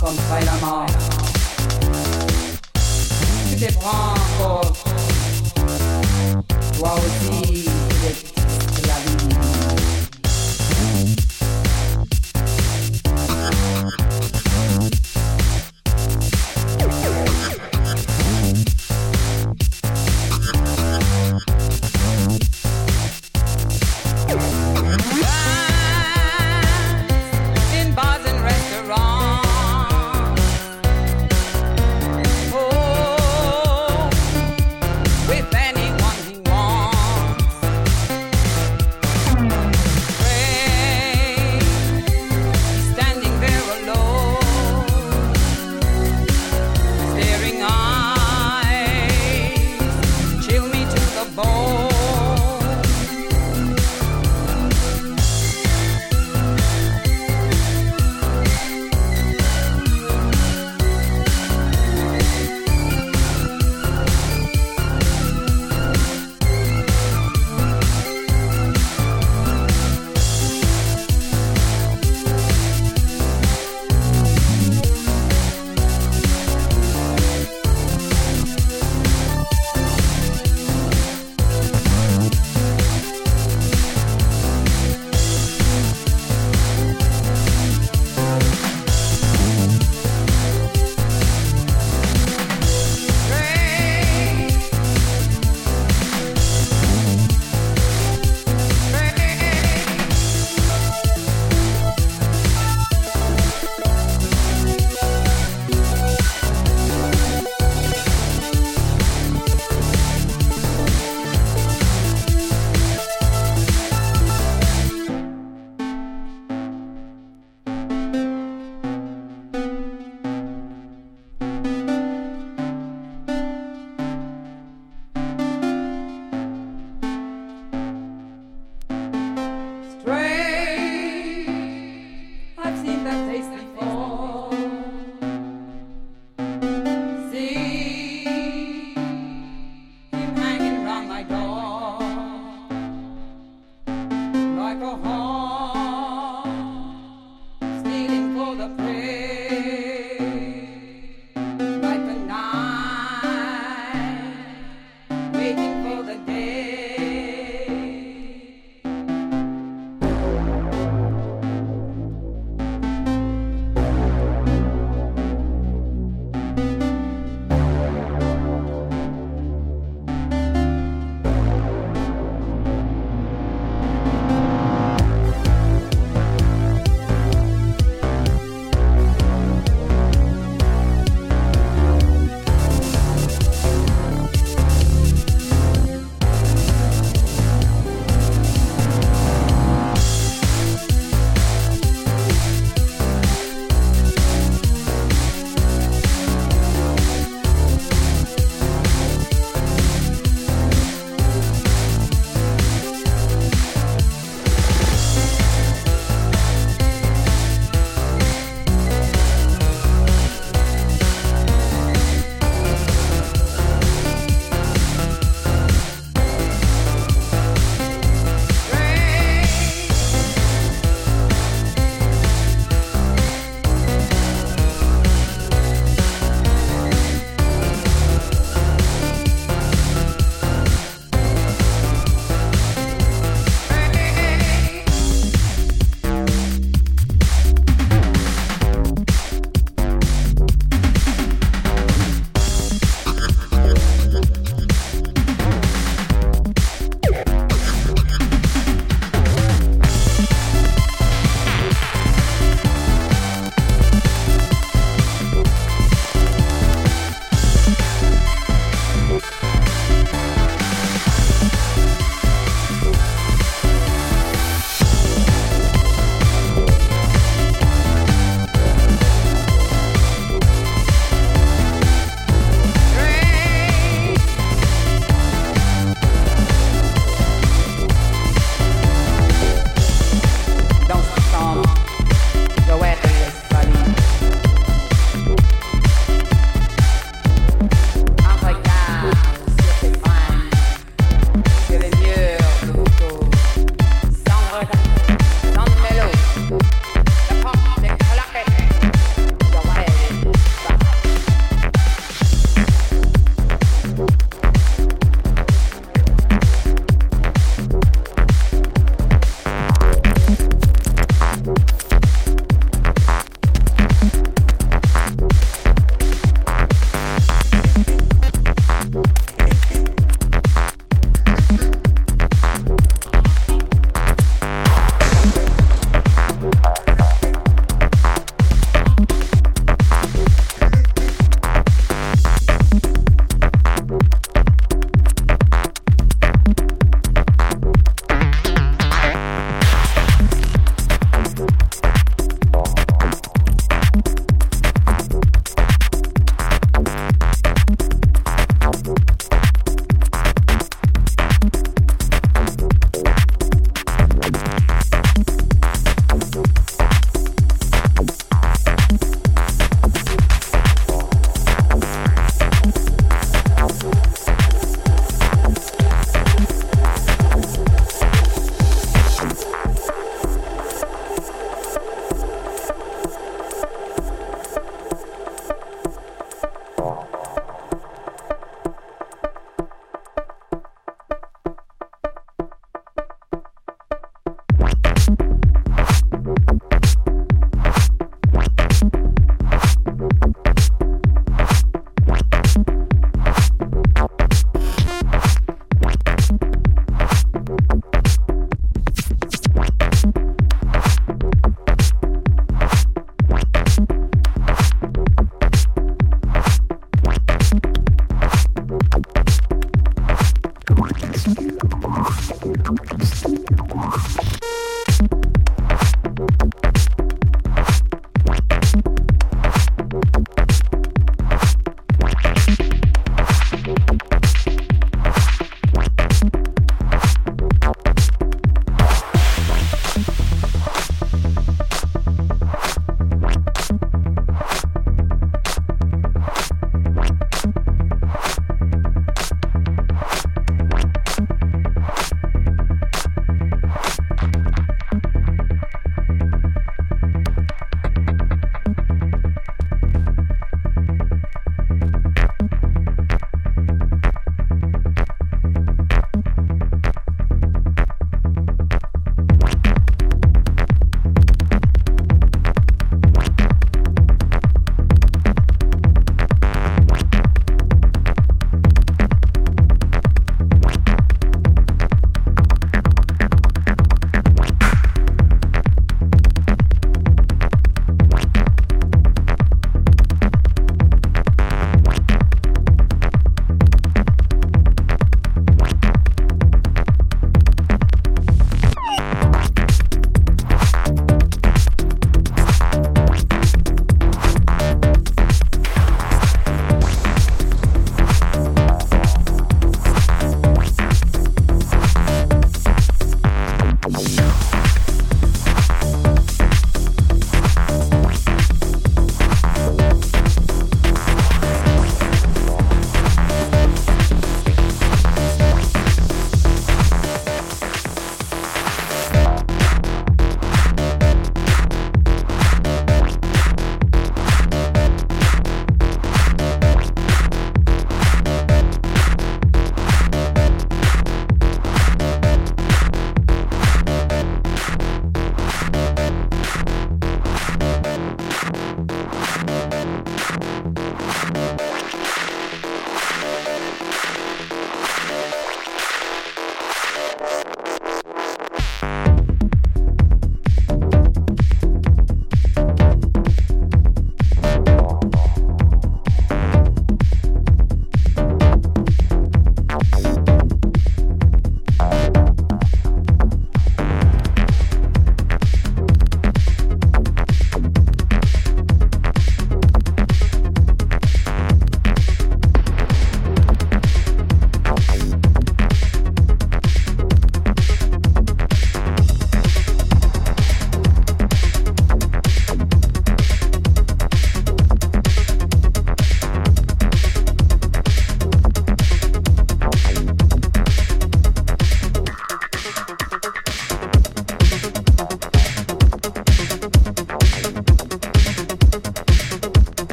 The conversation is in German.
comme près la mort. Tu te prends encore. Toi aussi.